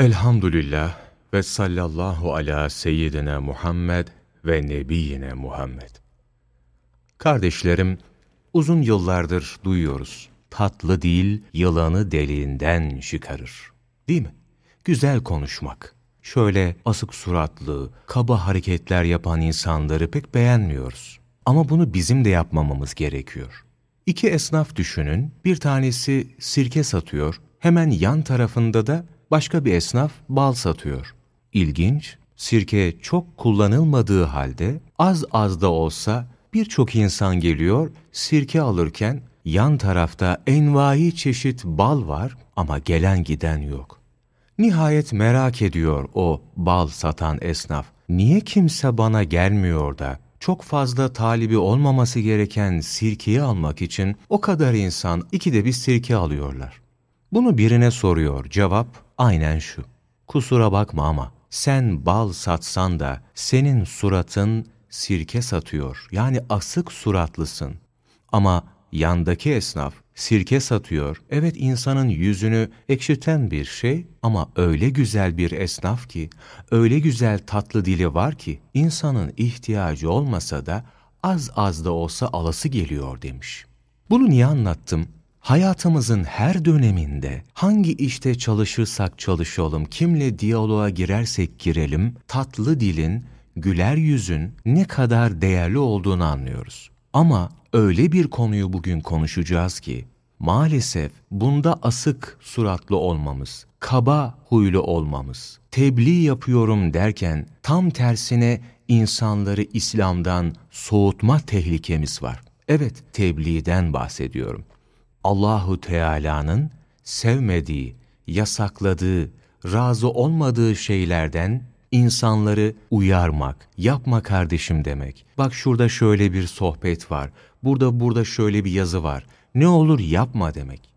Elhamdülillah ve sallallahu ala seyyidina Muhammed ve nebiyyine Muhammed. Kardeşlerim, uzun yıllardır duyuyoruz. Tatlı dil yılanı deliğinden çıkarır. Değil mi? Güzel konuşmak. Şöyle asık suratlı, kaba hareketler yapan insanları pek beğenmiyoruz. Ama bunu bizim de yapmamamız gerekiyor. İki esnaf düşünün, bir tanesi sirke satıyor, hemen yan tarafında da başka bir esnaf bal satıyor. İlginç, sirke çok kullanılmadığı halde az az da olsa birçok insan geliyor, sirke alırken yan tarafta envai çeşit bal var ama gelen giden yok. Nihayet merak ediyor o bal satan esnaf. Niye kimse bana gelmiyor da çok fazla talibi olmaması gereken sirkeyi almak için o kadar insan ikide bir sirke alıyorlar. Bunu birine soruyor. Cevap aynen şu. Kusura bakma ama sen bal satsan da senin suratın sirke satıyor. Yani asık suratlısın. Ama yandaki esnaf sirke satıyor. Evet insanın yüzünü ekşiten bir şey ama öyle güzel bir esnaf ki, öyle güzel tatlı dili var ki insanın ihtiyacı olmasa da az az da olsa alası geliyor demiş. Bunu niye anlattım? Hayatımızın her döneminde hangi işte çalışırsak çalışalım, kimle diyaloğa girersek girelim, tatlı dilin, güler yüzün ne kadar değerli olduğunu anlıyoruz. Ama öyle bir konuyu bugün konuşacağız ki, maalesef bunda asık suratlı olmamız, kaba huylu olmamız, tebliğ yapıyorum derken tam tersine insanları İslam'dan soğutma tehlikemiz var. Evet, tebliğden bahsediyorum. Allahu Teala'nın sevmediği, yasakladığı, razı olmadığı şeylerden insanları uyarmak, yapma kardeşim demek. Bak şurada şöyle bir sohbet var, burada burada şöyle bir yazı var. Ne olur yapma demek.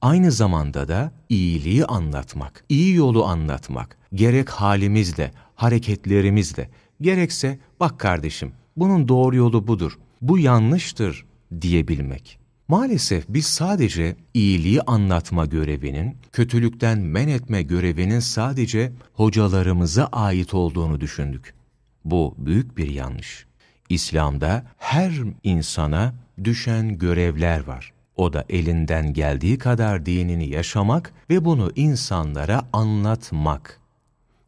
Aynı zamanda da iyiliği anlatmak, iyi yolu anlatmak. Gerek halimizle, hareketlerimizle, gerekse bak kardeşim bunun doğru yolu budur, bu yanlıştır diyebilmek. Maalesef biz sadece iyiliği anlatma görevinin, kötülükten men etme görevinin sadece hocalarımıza ait olduğunu düşündük. Bu büyük bir yanlış. İslam'da her insana düşen görevler var. O da elinden geldiği kadar dinini yaşamak ve bunu insanlara anlatmak.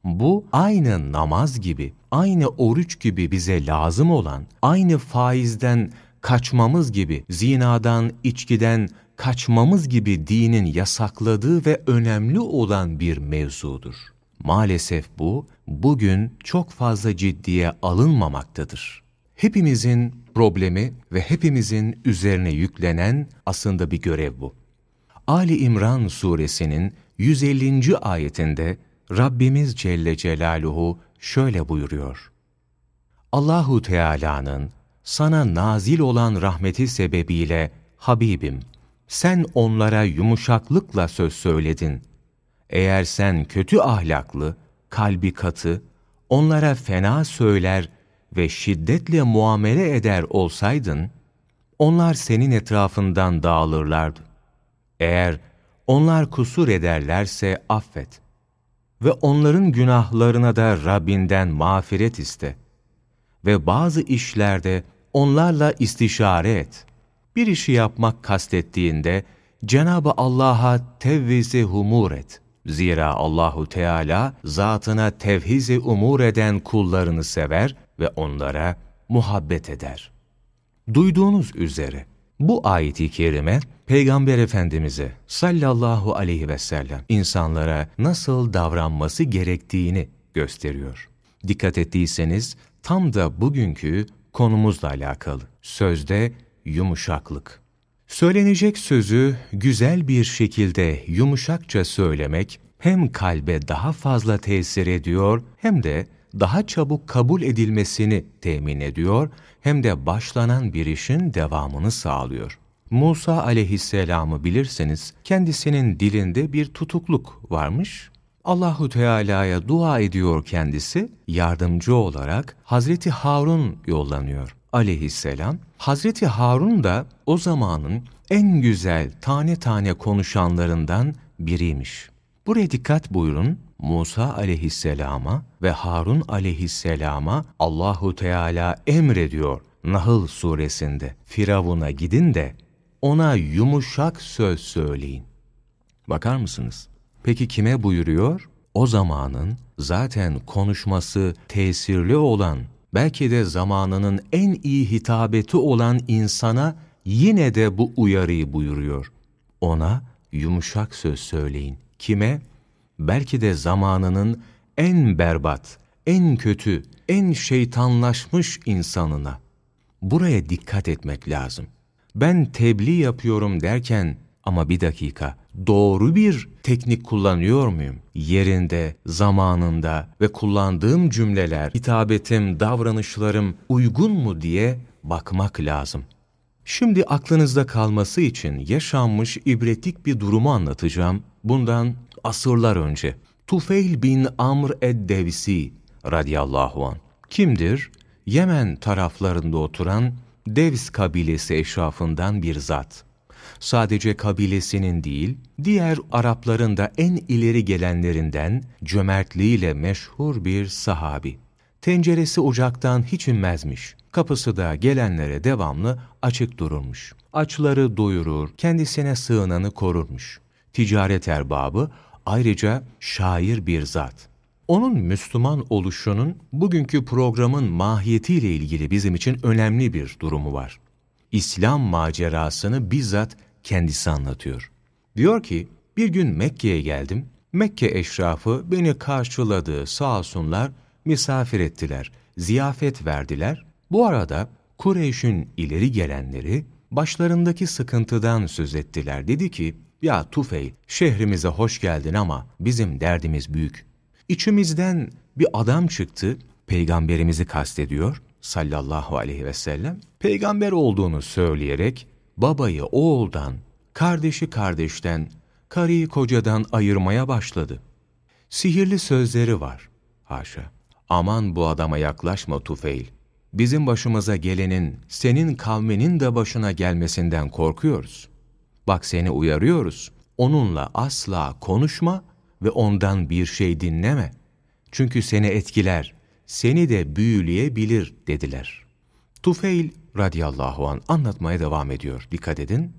Bu aynı namaz gibi, aynı oruç gibi bize lazım olan, aynı faizden kaçmamız gibi, zinadan, içkiden kaçmamız gibi dinin yasakladığı ve önemli olan bir mevzudur. Maalesef bu, bugün çok fazla ciddiye alınmamaktadır. Hepimizin problemi ve hepimizin üzerine yüklenen aslında bir görev bu. Ali İmran suresinin 150. ayetinde Rabbimiz Celle Celaluhu şöyle buyuruyor. Allahu Teala'nın sana nazil olan rahmeti sebebiyle Habibim, sen onlara yumuşaklıkla söz söyledin. Eğer sen kötü ahlaklı, kalbi katı, onlara fena söyler ve şiddetle muamele eder olsaydın, onlar senin etrafından dağılırlardı. Eğer onlar kusur ederlerse affet ve onların günahlarına da Rabbinden mağfiret iste ve bazı işlerde onlarla istişare et. Bir işi yapmak kastettiğinde Cenab-ı Allah'a tevvizi humur et. Zira Allahu Teala zatına tevhizi umur eden kullarını sever ve onlara muhabbet eder. Duyduğunuz üzere bu ayeti kerime Peygamber Efendimiz'e sallallahu aleyhi ve sellem insanlara nasıl davranması gerektiğini gösteriyor. Dikkat ettiyseniz tam da bugünkü konumuzla alakalı. Sözde yumuşaklık. Söylenecek sözü güzel bir şekilde yumuşakça söylemek hem kalbe daha fazla tesir ediyor hem de daha çabuk kabul edilmesini temin ediyor hem de başlanan bir işin devamını sağlıyor. Musa aleyhisselamı bilirseniz kendisinin dilinde bir tutukluk varmış Allahu Teala'ya dua ediyor kendisi, yardımcı olarak Hazreti Harun yollanıyor aleyhisselam. Hazreti Harun da o zamanın en güzel tane tane konuşanlarından biriymiş. Buraya dikkat buyurun, Musa aleyhisselama ve Harun aleyhisselama Allahu Teala emrediyor Nahl suresinde. Firavun'a gidin de ona yumuşak söz söyleyin. Bakar mısınız? Peki kime buyuruyor? O zamanın zaten konuşması tesirli olan, belki de zamanının en iyi hitabeti olan insana yine de bu uyarıyı buyuruyor. Ona yumuşak söz söyleyin. Kime? Belki de zamanının en berbat, en kötü, en şeytanlaşmış insanına. Buraya dikkat etmek lazım. Ben tebliğ yapıyorum derken ama bir dakika, doğru bir teknik kullanıyor muyum? Yerinde, zamanında ve kullandığım cümleler, hitabetim, davranışlarım uygun mu diye bakmak lazım. Şimdi aklınızda kalması için yaşanmış ibretlik bir durumu anlatacağım. Bundan asırlar önce. Tufeil bin Amr ed-Devsi radıyallahu an. Kimdir? Yemen taraflarında oturan Devs kabilesi eşrafından bir zat. Sadece kabilesinin değil, diğer Arapların da en ileri gelenlerinden cömertliğiyle meşhur bir sahabi. Tenceresi ocaktan hiç inmezmiş. Kapısı da gelenlere devamlı açık dururmuş. Açları doyurur, kendisine sığınanı korurmuş. Ticaret erbabı, ayrıca şair bir zat. Onun Müslüman oluşunun bugünkü programın mahiyetiyle ilgili bizim için önemli bir durumu var. İslam macerasını bizzat kendisi anlatıyor. Diyor ki, bir gün Mekke'ye geldim, Mekke eşrafı beni karşıladı, sağ olsunlar, misafir ettiler, ziyafet verdiler. Bu arada Kureyş'in ileri gelenleri başlarındaki sıkıntıdan söz ettiler. Dedi ki, ya Tufeyl, şehrimize hoş geldin ama bizim derdimiz büyük. İçimizden bir adam çıktı, peygamberimizi kastediyor sallallahu aleyhi ve sellem. Peygamber olduğunu söyleyerek babayı oğuldan, kardeşi kardeşten, karıyı kocadan ayırmaya başladı. Sihirli sözleri var. Haşa. Aman bu adama yaklaşma Tufeil. Bizim başımıza gelenin, senin kavminin de başına gelmesinden korkuyoruz. Bak seni uyarıyoruz. Onunla asla konuşma ve ondan bir şey dinleme. Çünkü seni etkiler, seni de büyüleyebilir dediler. Tufeil radıyallahu an anlatmaya devam ediyor. Dikkat edin.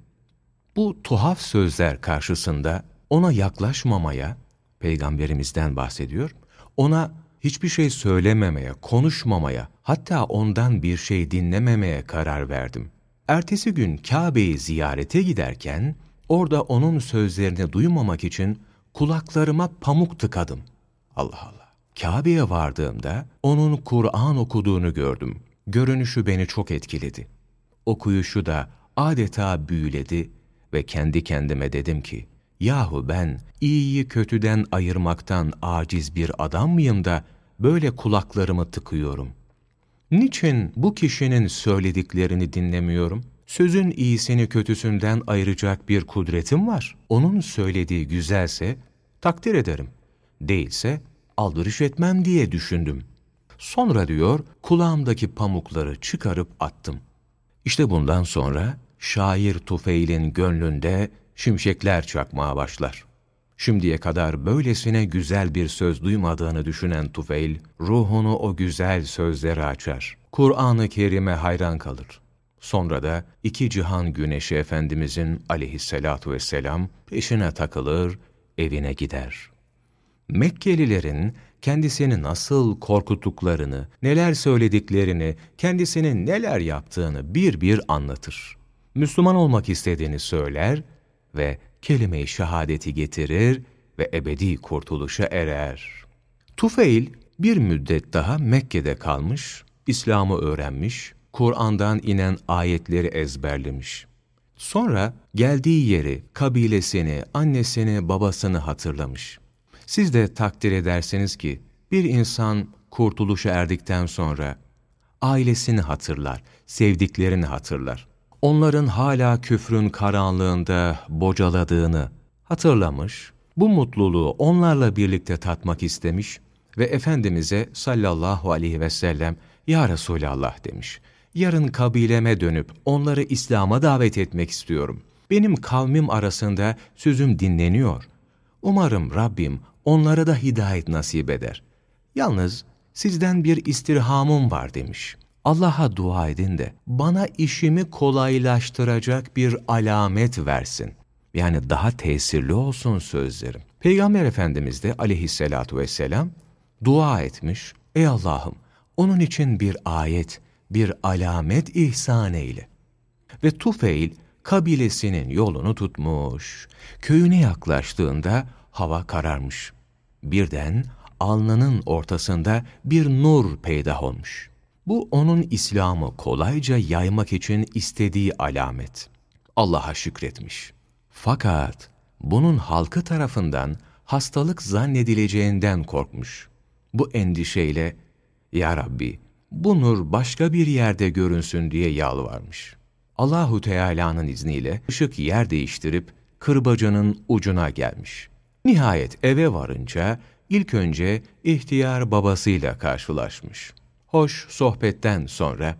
Bu tuhaf sözler karşısında ona yaklaşmamaya, peygamberimizden bahsediyor, ona hiçbir şey söylememeye, konuşmamaya, hatta ondan bir şey dinlememeye karar verdim. Ertesi gün Kabe'yi ziyarete giderken, orada onun sözlerini duymamak için kulaklarıma pamuk tıkadım. Allah Allah. Kabe'ye vardığımda onun Kur'an okuduğunu gördüm. Görünüşü beni çok etkiledi. Okuyuşu da adeta büyüledi ve kendi kendime dedim ki, yahu ben iyiyi kötüden ayırmaktan aciz bir adam mıyım da böyle kulaklarımı tıkıyorum? Niçin bu kişinin söylediklerini dinlemiyorum? Sözün iyisini kötüsünden ayıracak bir kudretim var. Onun söylediği güzelse takdir ederim. Değilse aldırış etmem diye düşündüm. Sonra diyor kulağımdaki pamukları çıkarıp attım. İşte bundan sonra şair Tufeil'in gönlünde şimşekler çakmaya başlar. Şimdiye kadar böylesine güzel bir söz duymadığını düşünen Tufeil, ruhunu o güzel sözlere açar. Kur'an-ı Kerim'e hayran kalır. Sonra da iki cihan güneşi Efendimizin aleyhissalatu vesselam peşine takılır, evine gider. Mekkelilerin kendisini nasıl korkuttuklarını, neler söylediklerini, kendisinin neler yaptığını bir bir anlatır. Müslüman olmak istediğini söyler ve kelime-i şehadeti getirir ve ebedi kurtuluşa erer. Tufeil bir müddet daha Mekke'de kalmış, İslam'ı öğrenmiş, Kur'an'dan inen ayetleri ezberlemiş. Sonra geldiği yeri, kabilesini, annesini, babasını hatırlamış. Siz de takdir edersiniz ki bir insan kurtuluşa erdikten sonra ailesini hatırlar, sevdiklerini hatırlar. Onların hala küfrün karanlığında bocaladığını hatırlamış, bu mutluluğu onlarla birlikte tatmak istemiş ve Efendimiz'e sallallahu aleyhi ve sellem Ya Resulallah demiş. Yarın kabileme dönüp onları İslam'a davet etmek istiyorum. Benim kavmim arasında sözüm dinleniyor. Umarım Rabbim onlara da hidayet nasip eder. Yalnız sizden bir istirhamım var demiş. Allah'a dua edin de bana işimi kolaylaştıracak bir alamet versin. Yani daha tesirli olsun sözlerim. Peygamber Efendimiz de aleyhissalatu vesselam dua etmiş. Ey Allah'ım onun için bir ayet, bir alamet ihsan eyle. Ve Tufeil kabilesinin yolunu tutmuş. Köyüne yaklaştığında hava kararmış. Birden alnının ortasında bir nur peydah olmuş. Bu onun İslam'ı kolayca yaymak için istediği alamet. Allah'a şükretmiş. Fakat bunun halkı tarafından hastalık zannedileceğinden korkmuş. Bu endişeyle, Ya Rabbi, bu nur başka bir yerde görünsün diye yalvarmış. Allahu Teala'nın izniyle ışık yer değiştirip kırbacanın ucuna gelmiş. Nihayet eve varınca ilk önce ihtiyar babasıyla karşılaşmış. Hoş sohbetten sonra,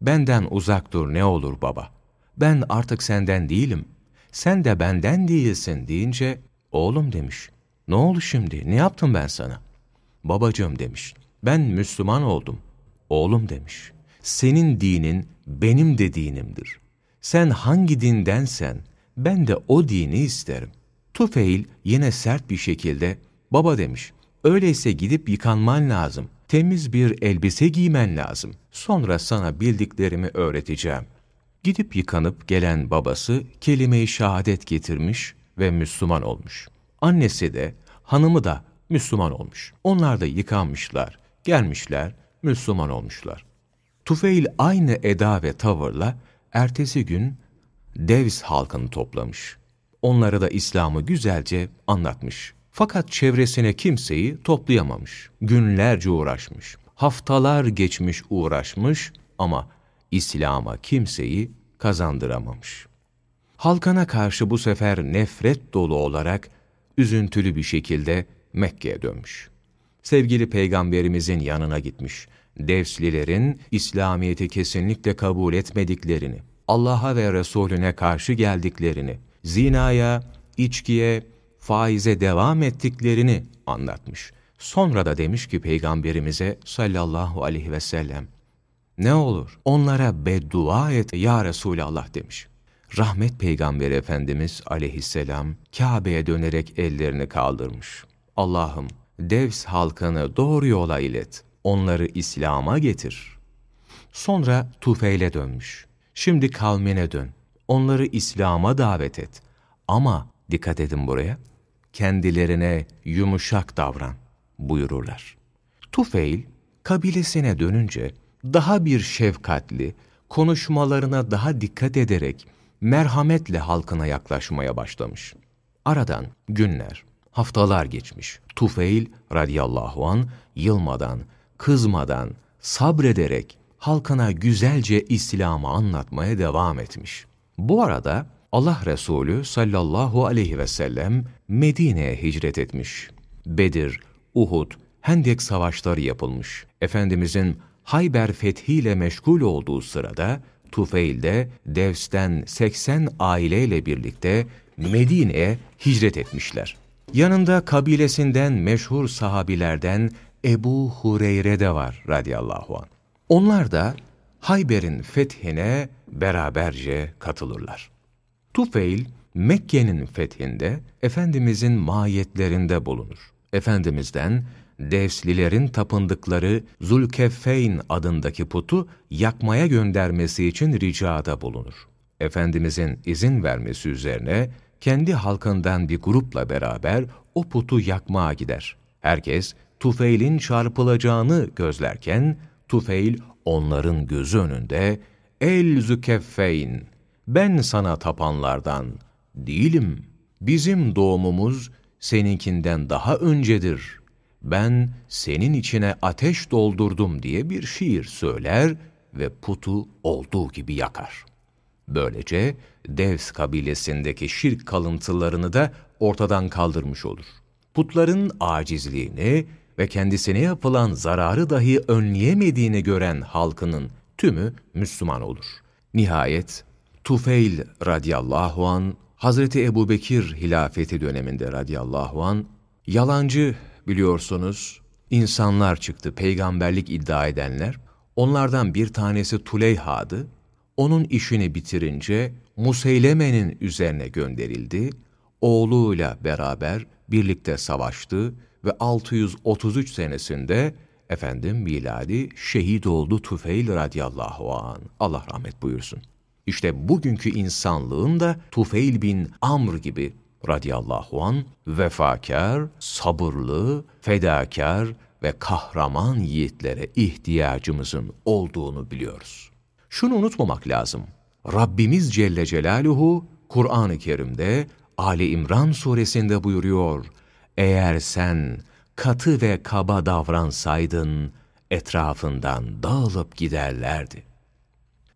benden uzak dur ne olur baba, ben artık senden değilim, sen de benden değilsin deyince, oğlum demiş, ne oldu şimdi, ne yaptım ben sana? Babacığım demiş, ben Müslüman oldum. Oğlum demiş, senin dinin benim de dinimdir. Sen hangi dindensen, ben de o dini isterim. Tufeil yine sert bir şekilde, baba demiş, öyleyse gidip yıkanman lazım temiz bir elbise giymen lazım. Sonra sana bildiklerimi öğreteceğim. Gidip yıkanıp gelen babası kelime-i şehadet getirmiş ve Müslüman olmuş. Annesi de, hanımı da Müslüman olmuş. Onlar da yıkanmışlar, gelmişler, Müslüman olmuşlar. Tufeil aynı eda ve tavırla ertesi gün Devs halkını toplamış. Onlara da İslam'ı güzelce anlatmış. Fakat çevresine kimseyi toplayamamış. Günlerce uğraşmış. Haftalar geçmiş uğraşmış ama İslam'a kimseyi kazandıramamış. Halkana karşı bu sefer nefret dolu olarak üzüntülü bir şekilde Mekke'ye dönmüş. Sevgili peygamberimizin yanına gitmiş. Devslilerin İslamiyet'i kesinlikle kabul etmediklerini, Allah'a ve Resulüne karşı geldiklerini, zinaya, içkiye, faize devam ettiklerini anlatmış. Sonra da demiş ki Peygamberimize sallallahu aleyhi ve sellem, ne olur onlara beddua et ya Resulallah demiş. Rahmet Peygamberi Efendimiz aleyhisselam Kabe'ye dönerek ellerini kaldırmış. Allah'ım Devs halkını doğru yola ilet, onları İslam'a getir. Sonra Tufeil'e dönmüş. Şimdi kavmine dön, onları İslam'a davet et. Ama dikkat edin buraya, kendilerine yumuşak davran buyururlar. Tufeil kabilesine dönünce daha bir şefkatli, konuşmalarına daha dikkat ederek merhametle halkına yaklaşmaya başlamış. Aradan günler, haftalar geçmiş. Tufeil radıyallahu an yılmadan, kızmadan, sabrederek halkına güzelce İslam'ı anlatmaya devam etmiş. Bu arada Allah Resulü sallallahu aleyhi ve sellem Medine'ye hicret etmiş. Bedir, Uhud, Hendek savaşları yapılmış. Efendimizin Hayber fethiyle meşgul olduğu sırada Tufeil de Devs'ten 80 aileyle birlikte Medine'ye hicret etmişler. Yanında kabilesinden meşhur sahabilerden Ebu Hureyre de var radıyallahu anh. Onlar da Hayber'in fethine beraberce katılırlar. Tufeil, Mekke'nin fethinde Efendimizin mahiyetlerinde bulunur. Efendimiz'den Devslilerin tapındıkları Zulkeffeyn adındaki putu yakmaya göndermesi için ricada bulunur. Efendimizin izin vermesi üzerine kendi halkından bir grupla beraber o putu yakmaya gider. Herkes Tufeil'in çarpılacağını gözlerken Tufeil onların gözü önünde El Zükeffeyn ben sana tapanlardan değilim. Bizim doğumumuz seninkinden daha öncedir. Ben senin içine ateş doldurdum diye bir şiir söyler ve putu olduğu gibi yakar. Böylece Devs kabilesindeki şirk kalıntılarını da ortadan kaldırmış olur. Putların acizliğini ve kendisine yapılan zararı dahi önleyemediğini gören halkının tümü Müslüman olur. Nihayet Tufeil radıyallahu an Hazreti Ebu Bekir hilafeti döneminde radıyallahu an Yalancı biliyorsunuz insanlar çıktı, peygamberlik iddia edenler. Onlardan bir tanesi Tuleyha'dı. Onun işini bitirince Museyleme'nin üzerine gönderildi. Oğluyla beraber birlikte savaştı ve 633 senesinde efendim miladi şehit oldu Tufeil radıyallahu an. Allah rahmet buyursun. İşte bugünkü insanlığın da Tufeil bin Amr gibi radıyallahu an vefakar, sabırlı, fedakar ve kahraman yiğitlere ihtiyacımızın olduğunu biliyoruz. Şunu unutmamak lazım. Rabbimiz Celle Celaluhu Kur'an-ı Kerim'de Ali İmran suresinde buyuruyor. Eğer sen katı ve kaba davransaydın etrafından dağılıp giderlerdi.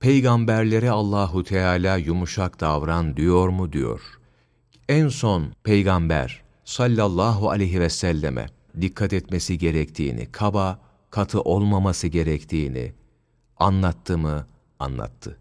Peygamberlere Allahu Teala yumuşak davran diyor mu diyor. En son peygamber sallallahu aleyhi ve selleme dikkat etmesi gerektiğini, kaba, katı olmaması gerektiğini anlattı mı? Anlattı.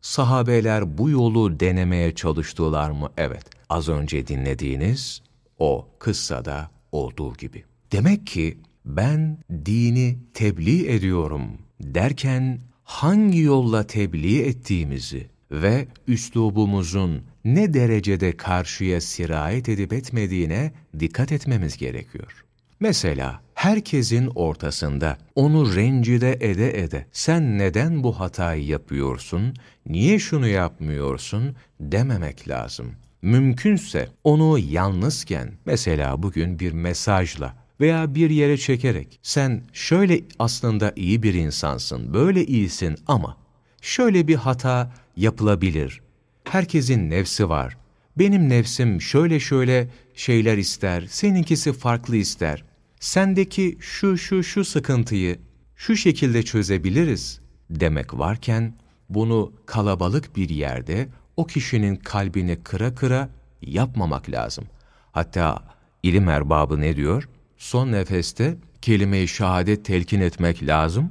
Sahabeler bu yolu denemeye çalıştılar mı? Evet. Az önce dinlediğiniz o kıssada olduğu gibi. Demek ki ben dini tebliğ ediyorum derken hangi yolla tebliğ ettiğimizi ve üslubumuzun ne derecede karşıya sirayet edip etmediğine dikkat etmemiz gerekiyor. Mesela herkesin ortasında onu rencide ede ede sen neden bu hatayı yapıyorsun, niye şunu yapmıyorsun dememek lazım. Mümkünse onu yalnızken mesela bugün bir mesajla veya bir yere çekerek sen şöyle aslında iyi bir insansın, böyle iyisin ama şöyle bir hata yapılabilir. Herkesin nefsi var. Benim nefsim şöyle şöyle şeyler ister, seninkisi farklı ister. Sendeki şu şu şu sıkıntıyı şu şekilde çözebiliriz demek varken bunu kalabalık bir yerde o kişinin kalbini kıra kıra yapmamak lazım. Hatta ilim erbabı ne diyor? Son nefeste kelime-i şehadet telkin etmek lazım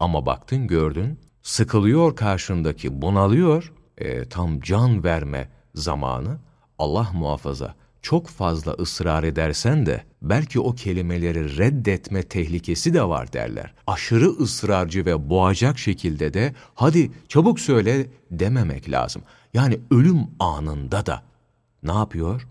ama baktın gördün sıkılıyor karşındaki bunalıyor e, tam can verme zamanı Allah muhafaza çok fazla ısrar edersen de belki o kelimeleri reddetme tehlikesi de var derler. Aşırı ısrarcı ve boğacak şekilde de hadi çabuk söyle dememek lazım. Yani ölüm anında da ne yapıyor?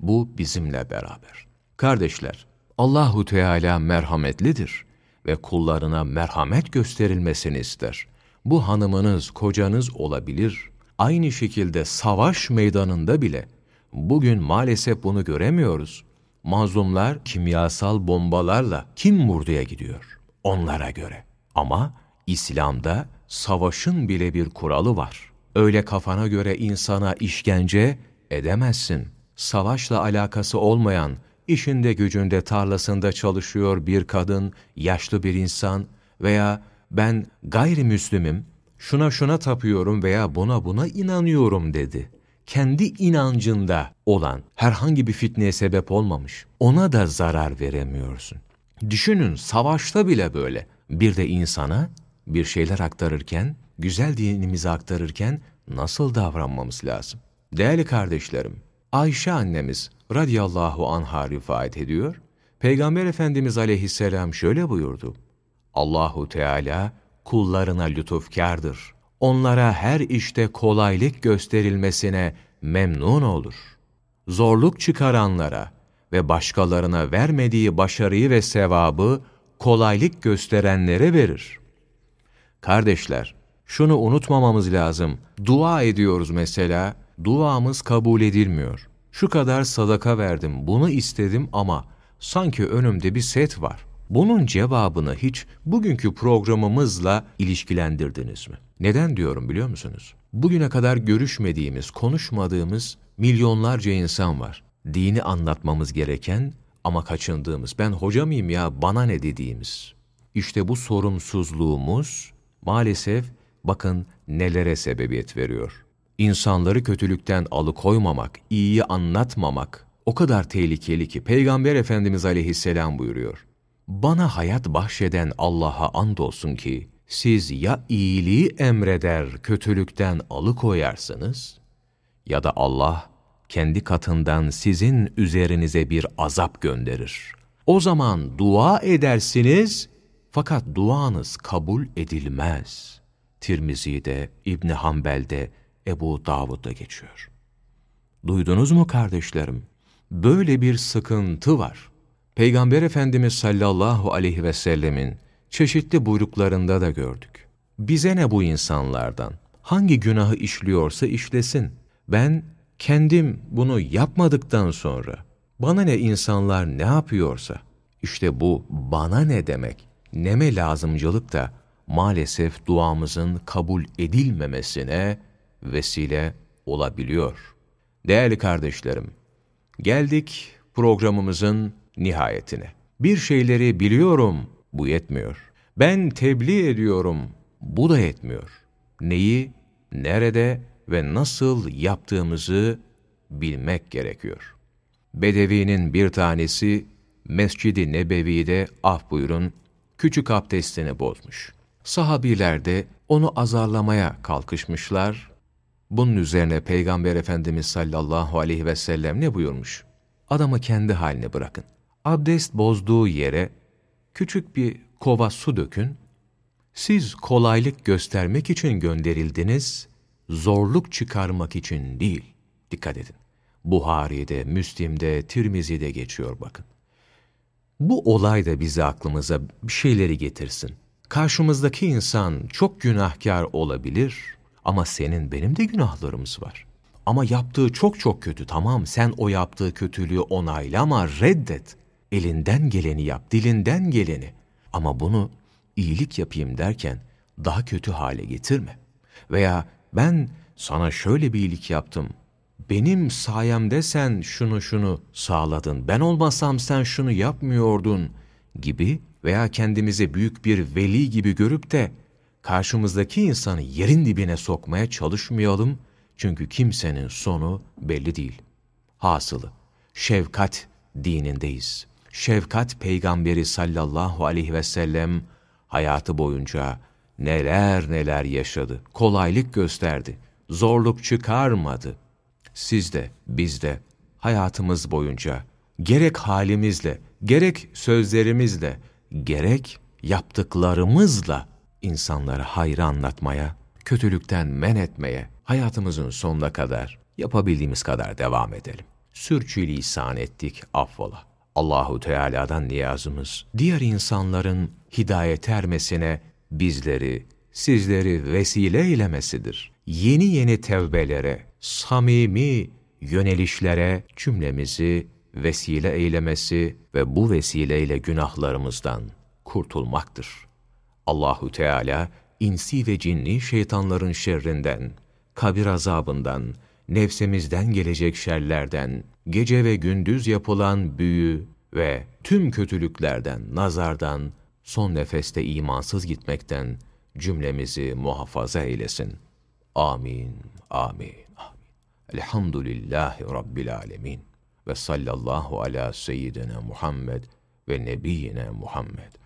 Bu bizimle beraber. Kardeşler, Allahu Teala merhametlidir ve kullarına merhamet gösterilmesini ister. Bu hanımınız, kocanız olabilir. Aynı şekilde savaş meydanında bile bugün maalesef bunu göremiyoruz. Mazlumlar kimyasal bombalarla kim vurduya gidiyor? Onlara göre. Ama İslam'da savaşın bile bir kuralı var. Öyle kafana göre insana işkence edemezsin. Savaşla alakası olmayan, işinde gücünde tarlasında çalışıyor bir kadın, yaşlı bir insan veya ben gayrimüslimim, şuna şuna tapıyorum veya buna buna inanıyorum dedi. Kendi inancında olan herhangi bir fitneye sebep olmamış. Ona da zarar veremiyorsun. Düşünün savaşta bile böyle. Bir de insana bir şeyler aktarırken, güzel dinimizi aktarırken nasıl davranmamız lazım? Değerli kardeşlerim, Ayşe annemiz radıyallahu anha rivayet ediyor. Peygamber Efendimiz aleyhisselam şöyle buyurdu. Allahu Teala kullarına lütufkardır. Onlara her işte kolaylık gösterilmesine memnun olur. Zorluk çıkaranlara ve başkalarına vermediği başarıyı ve sevabı kolaylık gösterenlere verir. Kardeşler, şunu unutmamamız lazım. Dua ediyoruz mesela, duamız kabul edilmiyor. Şu kadar sadaka verdim, bunu istedim ama sanki önümde bir set var. Bunun cevabını hiç bugünkü programımızla ilişkilendirdiniz mi? Neden diyorum biliyor musunuz? Bugüne kadar görüşmediğimiz, konuşmadığımız milyonlarca insan var. Dini anlatmamız gereken ama kaçındığımız, ben hoca mıyım ya bana ne dediğimiz. İşte bu sorumsuzluğumuz maalesef bakın nelere sebebiyet veriyor. İnsanları kötülükten alıkoymamak, iyiyi anlatmamak o kadar tehlikeli ki Peygamber Efendimiz aleyhisselam buyuruyor. Bana hayat bahşeden Allah'a andolsun ki, siz ya iyiliği emreder, kötülükten alıkoyarsınız, ya da Allah kendi katından sizin üzerinize bir azap gönderir. O zaman dua edersiniz fakat duanız kabul edilmez. Tirmizi'de, İbni Hanbel'de, Ebu Davud'da geçiyor. Duydunuz mu kardeşlerim? Böyle bir sıkıntı var. Peygamber Efendimiz sallallahu aleyhi ve sellemin çeşitli buyruklarında da gördük. Bize ne bu insanlardan? Hangi günahı işliyorsa işlesin. Ben kendim bunu yapmadıktan sonra bana ne insanlar ne yapıyorsa işte bu bana ne demek, neme lazımcılık da maalesef duamızın kabul edilmemesine vesile olabiliyor. Değerli kardeşlerim, geldik programımızın nihayetine. Bir şeyleri biliyorum, bu yetmiyor. Ben tebliğ ediyorum, bu da yetmiyor. Neyi, nerede ve nasıl yaptığımızı bilmek gerekiyor. Bedevinin bir tanesi Mescid-i Nebevi'de af buyurun küçük abdestini bozmuş. Sahabiler de onu azarlamaya kalkışmışlar. Bunun üzerine Peygamber Efendimiz sallallahu aleyhi ve sellem ne buyurmuş? Adamı kendi haline bırakın. Abdest bozduğu yere küçük bir kova su dökün. Siz kolaylık göstermek için gönderildiniz, zorluk çıkarmak için değil. Dikkat edin. Buhari'de, Müslim'de, Tirmizi'de geçiyor bakın. Bu olay da bize aklımıza bir şeyleri getirsin. Karşımızdaki insan çok günahkar olabilir ama senin benim de günahlarımız var. Ama yaptığı çok çok kötü tamam sen o yaptığı kötülüğü onayla ama reddet. Elinden geleni yap, dilinden geleni. Ama bunu iyilik yapayım derken daha kötü hale getirme. Veya ben sana şöyle bir iyilik yaptım, benim sayemde sen şunu şunu sağladın, ben olmasam sen şunu yapmıyordun gibi veya kendimizi büyük bir veli gibi görüp de karşımızdaki insanı yerin dibine sokmaya çalışmayalım çünkü kimsenin sonu belli değil. Hasılı, şefkat dinindeyiz. Şefkat peygamberi sallallahu aleyhi ve sellem hayatı boyunca neler neler yaşadı, kolaylık gösterdi, zorluk çıkarmadı siz de, biz de hayatımız boyunca gerek halimizle, gerek sözlerimizle, gerek yaptıklarımızla insanlara hayrı anlatmaya, kötülükten men etmeye, hayatımızın sonuna kadar yapabildiğimiz kadar devam edelim. Sürçülisan ettik, affola. Allahu Teala'dan niyazımız, diğer insanların hidayet ermesine bizleri, sizleri vesile eylemesidir. Yeni yeni tevbelere, samimi yönelişlere cümlemizi vesile eylemesi ve bu vesileyle günahlarımızdan kurtulmaktır. Allahu Teala insi ve cinni şeytanların şerrinden, kabir azabından, nefsemizden gelecek şerlerden, gece ve gündüz yapılan büyü ve tüm kötülüklerden, nazardan, son nefeste imansız gitmekten cümlemizi muhafaza eylesin. Amin, amin. Elhamdülillahi Rabbil alemin. Ve sallallahu ala seyyidina Muhammed ve nebiyyina Muhammed.